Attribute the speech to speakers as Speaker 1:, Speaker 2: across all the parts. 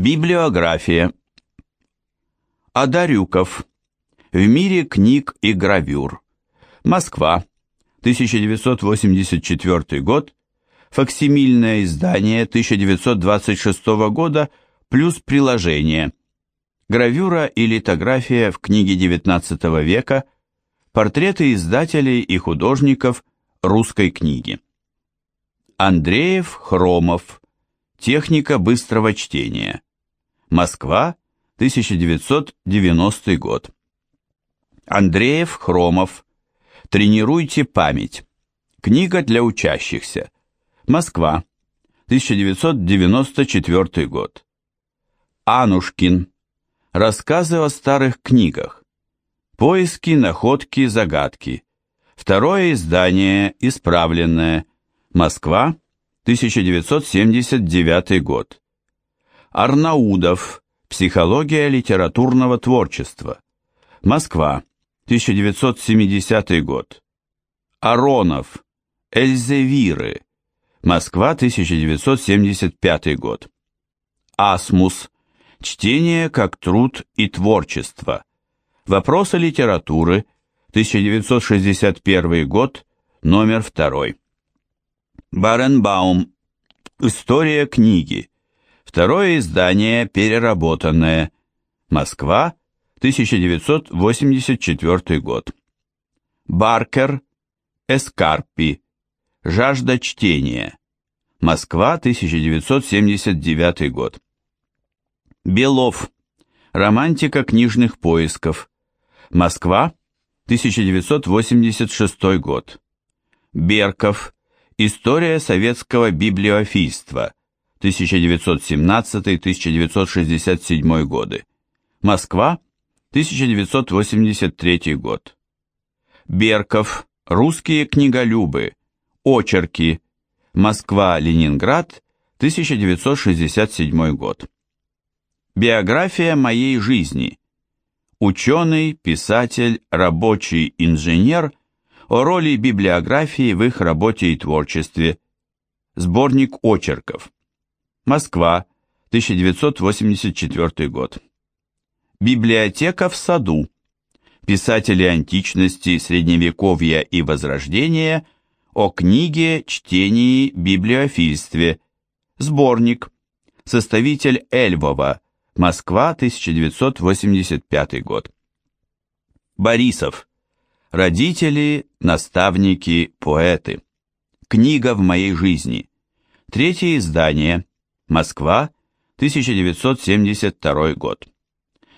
Speaker 1: Библиография. Адарюков. В мире книг и гравюр. Москва. 1984 год. Факсимильное издание 1926 года плюс приложение. Гравюра и литография в книге XIX века. Портреты издателей и художников русской книги. Андреев, Хромов. Техника быстрого чтения. Москва, 1990 год. Андреев, Хромов. Тренируйте память. Книга для учащихся. Москва, 1994 год. Анушкин. Рассказы о старых книгах. Поиски, находки, загадки. Второе издание, исправленное. Москва, 1979 год. Арнаудов. Психология литературного творчества. Москва, 1970 год. Аронов. Эльзевиры. Москва, 1975 год. Асмус. Чтение как труд и творчество. Вопросы литературы. 1961 год. Номер 2. Баренбаум. История книги. Второе издание переработанное. Москва, 1984 год. Баркер. Эскарпи. Жажда чтения. Москва, 1979 год. Белов. Романтика книжных поисков. Москва, 1986 год. Берков. История советского библиофильства. 1917-1967 годы. Москва, 1983 год. Берков. Русские книголюбы. Очерки. Москва-Ленинград, 1967 год. Биография моей жизни. Ученый, писатель, рабочий, инженер о роли библиографии в их работе и творчестве. Сборник очерков. Москва, 1984 год. Библиотека в саду. Писатели античности, средневековья и возрождения о книге, чтении, библиофильстве. Сборник. Составитель Эльвова. Москва, 1985 год. Борисов. Родители, наставники, поэты. Книга в моей жизни. Третье издание. Москва, 1972 год.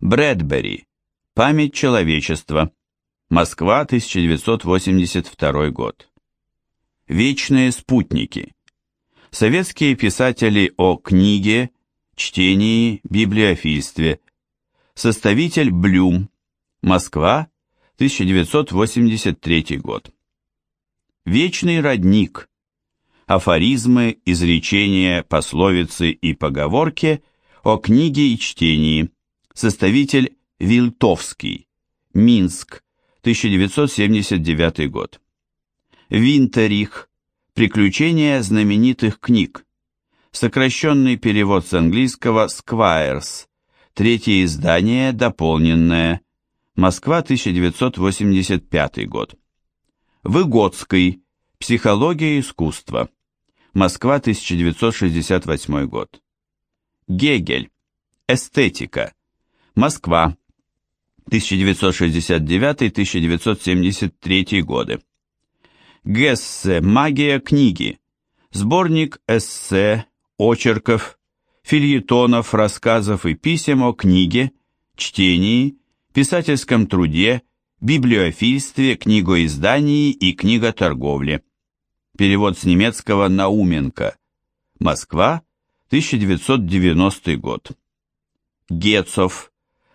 Speaker 1: Брэдбери. Память человечества. Москва, 1982 год. Вечные спутники. Советские писатели о книге, чтении, библиофильстве. Составитель Блюм. Москва, 1983 год. Вечный родник. Афоризмы, изречения, пословицы и поговорки о книге и чтении. Составитель Вильтовский. Минск, 1979 год. Винтерих. Приключения знаменитых книг. Сокращенный перевод с английского Squires. Третье издание, дополненное. Москва, 1985 год. Выгодский. Психология искусства. Москва, 1968 год. Гегель. Эстетика. Москва. 1969-1973 годы. Гессе. Магия книги. Сборник эссе, очерков, фильетонов, рассказов и писем о книге, чтении, писательском труде, библиофильстве, книгоиздании и книготорговле. Перевод с немецкого Науменко. Москва, 1990 год. Гецов.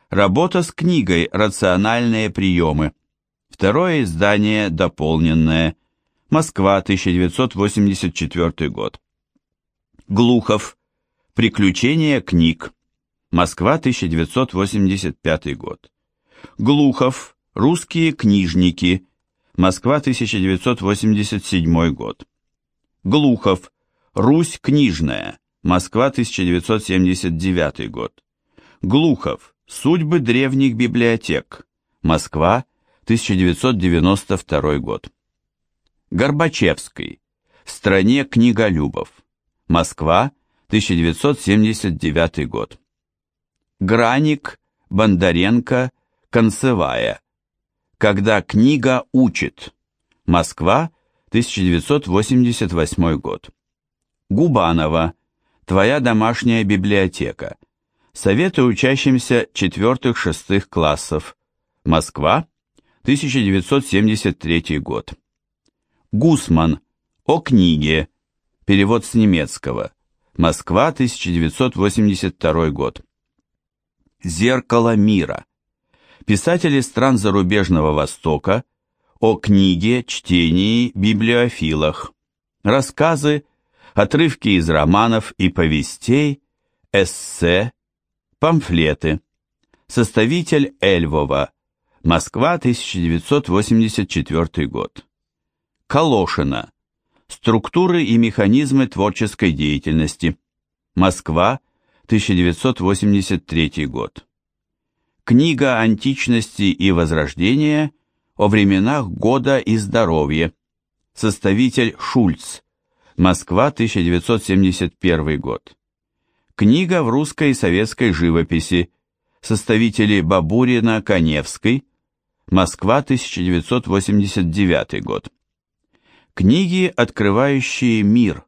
Speaker 1: Работа с книгой «Рациональные приемы». Второе издание дополненное. Москва, 1984 год. Глухов. Приключения книг. Москва, 1985 год. Глухов. Русские книжники. Москва, 1987 год. Глухов. Русь книжная. Москва, 1979 год. Глухов. Судьбы древних библиотек. Москва, 1992 год. Горбачевский. В стране книголюбов. Москва, 1979 год. Граник, Бондаренко, Концевая. Когда книга учит. Москва, 1988 год. Губанова. Твоя домашняя библиотека. Советы учащимся 4-6 классов. Москва, 1973 год. Гусман. О книге. Перевод с немецкого. Москва, 1982 год. Зеркало мира. Писатели стран зарубежного Востока о книге, чтении, библиофилах. Рассказы, отрывки из романов и повестей, эссе, памфлеты. Составитель Эльвова. Москва, 1984 год. Колошина. Структуры и механизмы творческой деятельности. Москва, 1983 год. Книга античности и возрождения о временах года и здоровья. Составитель Шульц. Москва, 1971 год. Книга в русской и советской живописи. Составители Бабурина, Коневской. Москва, 1989 год. Книги, открывающие мир.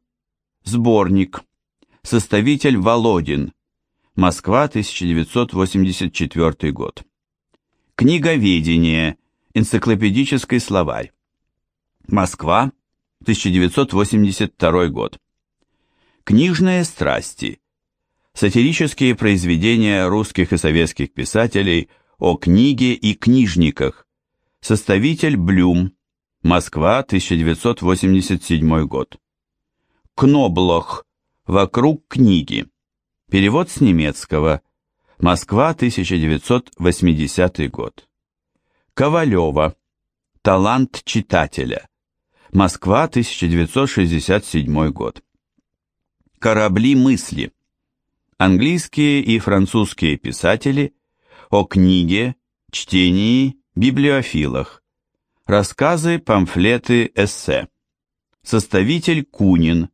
Speaker 1: Сборник. Составитель Володин. Москва, 1984 год. Книговедение. Энциклопедический словарь. Москва, 1982 год. Книжные страсти. Сатирические произведения русских и советских писателей о книге и книжниках. Составитель Блюм. Москва, 1987 год. Кноблох. Вокруг книги. Перевод с немецкого. Москва, 1980 год. Ковалева. Талант читателя. Москва, 1967 год. Корабли мысли. Английские и французские писатели о книге, чтении, библиофилах. Рассказы, памфлеты, эссе. Составитель Кунин.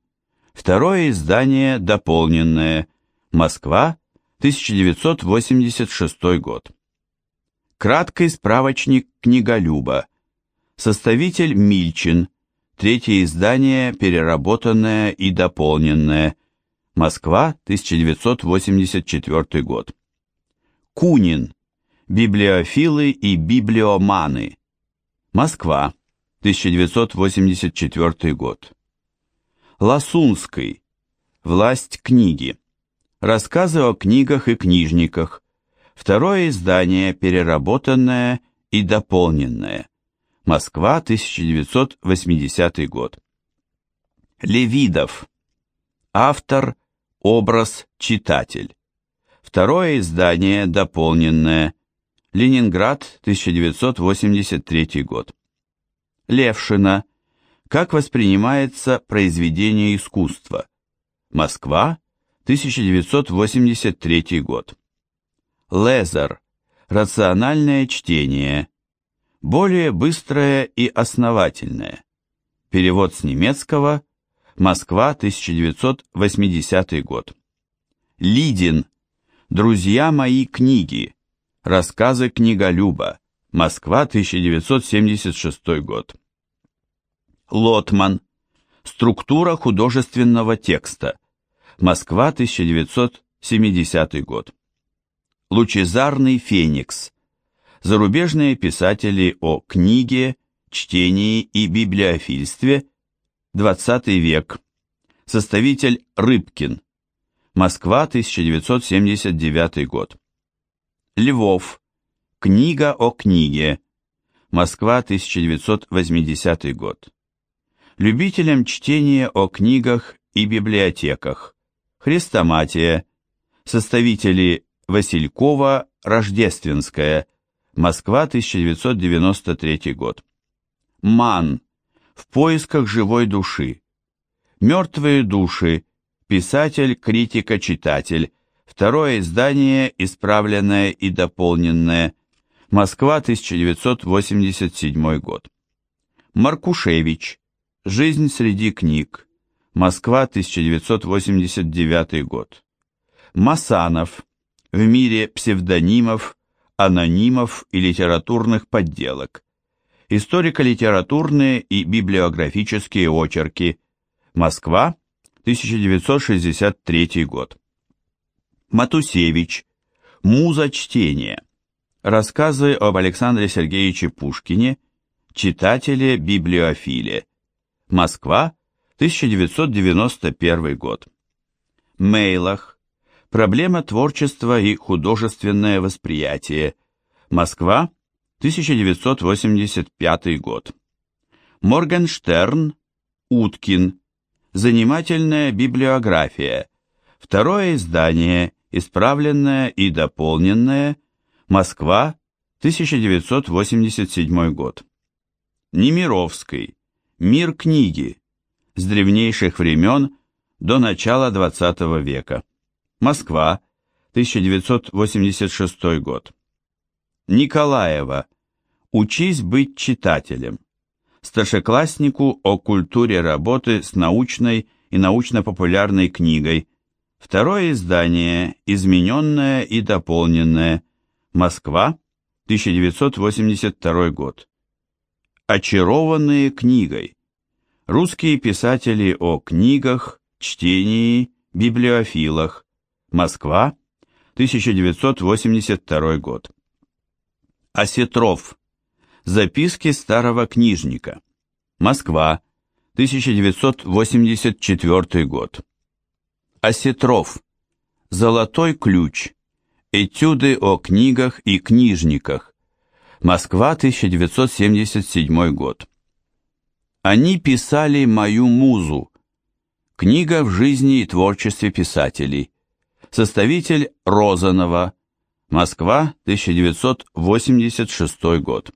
Speaker 1: Второе издание дополненное. Москва, 1986 год. Краткий справочник книголюба. Составитель Мильчин. Третье издание переработанное и дополненное. Москва, 1984 год. Кунин. Библиофилы и библиоманы. Москва, 1984 год. Ласунский. Власть книги. Рассказы о книгах и книжниках. Второе издание, переработанное и дополненное. Москва, 1980 год. Левидов. Автор, образ, читатель. Второе издание, дополненное. Ленинград, 1983 год. Левшина. Как воспринимается произведение искусства? Москва, 1983 год. Лезер. Рациональное чтение. Более быстрое и основательное. Перевод с немецкого. Москва, 1980 год. Лидин. Друзья мои книги. Рассказы книголюба. Москва, 1976 год. Лотман. Структура художественного текста. Москва, 1970 год. Лучезарный феникс. Зарубежные писатели о книге, чтении и библиофильстве. 20 век. Составитель Рыбкин. Москва, 1979 год. Львов. Книга о книге. Москва, 1980 год. Любителям чтения о книгах и библиотеках. Хрестоматия. Составители Василькова, Рождественская. Москва, 1993 год. Ман. В поисках живой души. Мертвые души. Писатель, критика, читатель. Второе издание, исправленное и дополненное. Москва, 1987 год. Маркушевич. Жизнь среди книг. Москва, 1989 год. Масанов. В мире псевдонимов, анонимов и литературных подделок. Историко-литературные и библиографические очерки. Москва, 1963 год. Матусевич. Муза чтения. Рассказы об Александре Сергеевиче Пушкине, читателе-библиофиле. Москва, 1991 год. Мейлах. Проблема творчества и художественное восприятие. Москва, 1985 год. Моргенштерн, Уткин. Занимательная библиография. Второе издание, исправленное и дополненное. Москва, 1987 год. Немировский. Мир книги. С древнейших времен до начала XX века. Москва, 1986 год. Николаева. Учись быть читателем. Старшекласснику о культуре работы с научной и научно-популярной книгой. Второе издание, измененное и дополненное. Москва, 1982 год. Очарованные книгой. Русские писатели о книгах, чтении, библиофилах. Москва, 1982 год. Осетров. Записки старого книжника. Москва, 1984 год. Осетров. Золотой ключ. Этюды о книгах и книжниках. Москва, 1977 год. Они писали мою музу. Книга в жизни и творчестве писателей. Составитель Розанова. Москва, 1986 год.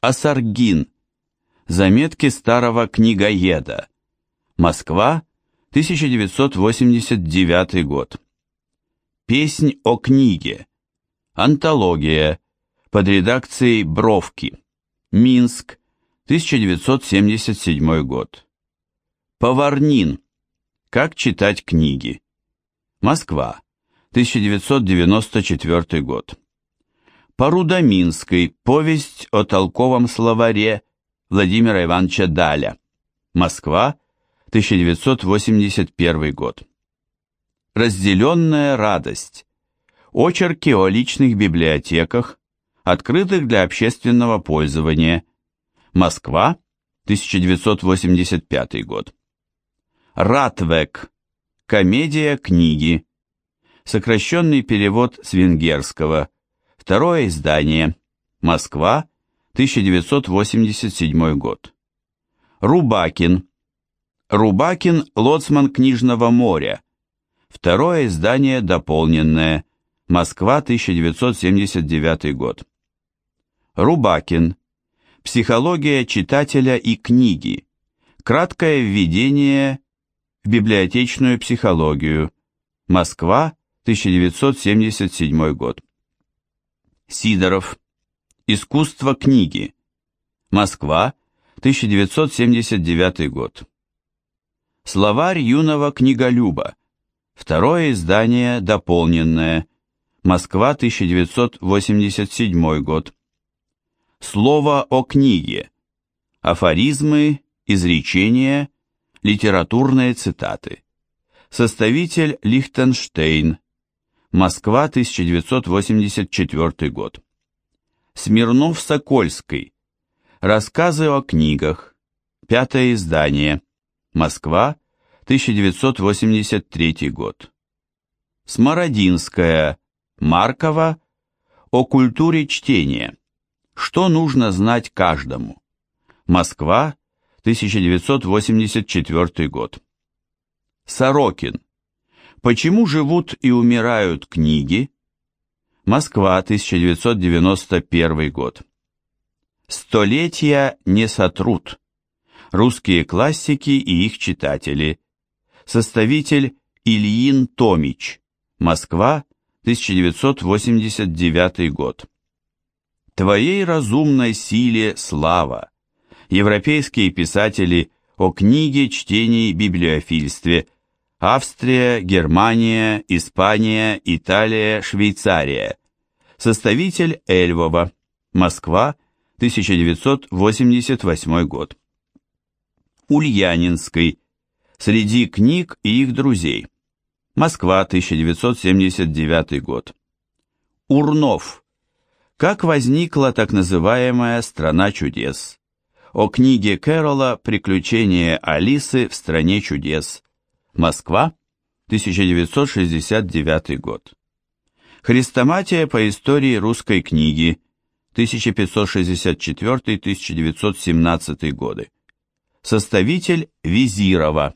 Speaker 1: Асаргин. Заметки старого книгоеда. Москва, 1989 год. Песнь о книге. Антология. Под редакцией Бровки. Минск, 1977 год. Поварнин. Как читать книги. Москва, 1994 год. Порудоминской. Повесть о толковом словаре Владимира Ивановича Даля. Москва, 1981 год. Разделенная радость. Очерки о личных библиотеках, открытых для общественного пользования. Москва, 1985 год. Ратвек. Комедия книги. Сокращенный перевод с венгерского. Второе издание. Москва, 1987 год. Рубакин. Рубакин «Лоцман книжного моря». Второе издание дополненное. Москва, 1979 год. Рубакин. Психология читателя и книги. Краткое введение в библиотечную психологию. Москва, 1977 год. Сидоров. Искусство книги. Москва, 1979 год. Словарь юного книголюба. Второе издание дополненное. Москва, 1987 год. Слово о книге. Афоризмы, изречения, литературные цитаты. Составитель Лихтенштейн. Москва, 1984 год. Смирнов-Сокольский. Рассказы о книгах. Пятое издание. Москва, 1983 год. Смородинская, Маркова, о культуре чтения. Что нужно знать каждому? Москва, 1984 год. Сорокин. Почему живут и умирают книги? Москва, 1991 год. Столетия не сотрут. Русские классики и их читатели. Составитель Ильин Томич. Москва, 1989 год. Твоей разумной силе слава. Европейские писатели о книге, чтении, библиофильстве. Австрия, Германия, Испания, Италия, Швейцария. Составитель Эльвова. Москва, 1988 год. Ульянинской. Среди книг и их друзей. Москва, 1979 год. Урнов. Как возникла так называемая «Страна чудес»? О книге Кэрола «Приключения Алисы в стране чудес». Москва, 1969 год. Хрестоматия по истории русской книги, 1564-1917 годы. Составитель Визирова.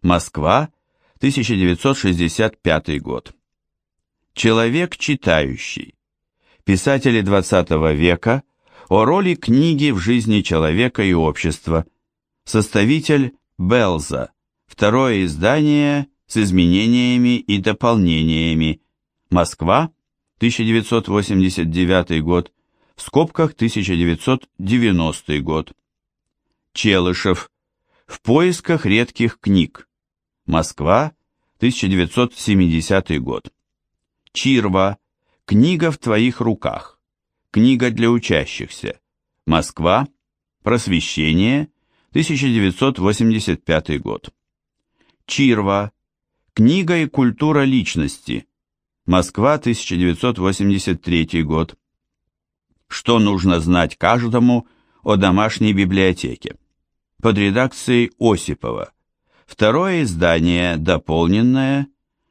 Speaker 1: Москва, 1965 год. Человек читающий. Писатели XX века о роли книги в жизни человека и общества. Составитель Белза. Второе издание с изменениями и дополнениями. Москва, 1989 год, в скобках 1990 год. Челышев. В поисках редких книг. Москва, 1970 год. Чирва. Книга в твоих руках. Книга для учащихся. Москва. Просвещение. 1985 год. Чирва. Книга и культура личности. Москва, 1983 год. Что нужно знать каждому о домашней библиотеке? Под редакцией Осипова. Второе издание, дополненное.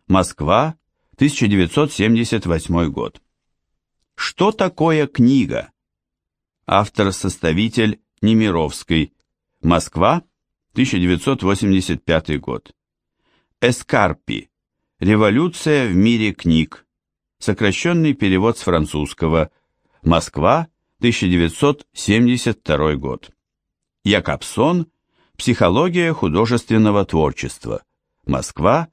Speaker 1: Москва, 1978 год. Что такое книга? Автор-составитель Немировский. Москва, 1985 год. Эскарпи. Революция в мире книг. Сокращенный перевод с французского. Москва, 1972 год. Якобсон. Психология художественного творчества. Москва,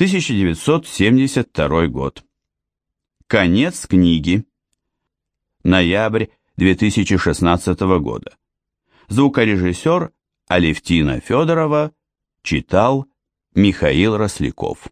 Speaker 1: 1972 год. Конец книги. Ноябрь 2016 года. Звукорежиссер Алевтина Федорова читал Михаил Росляков.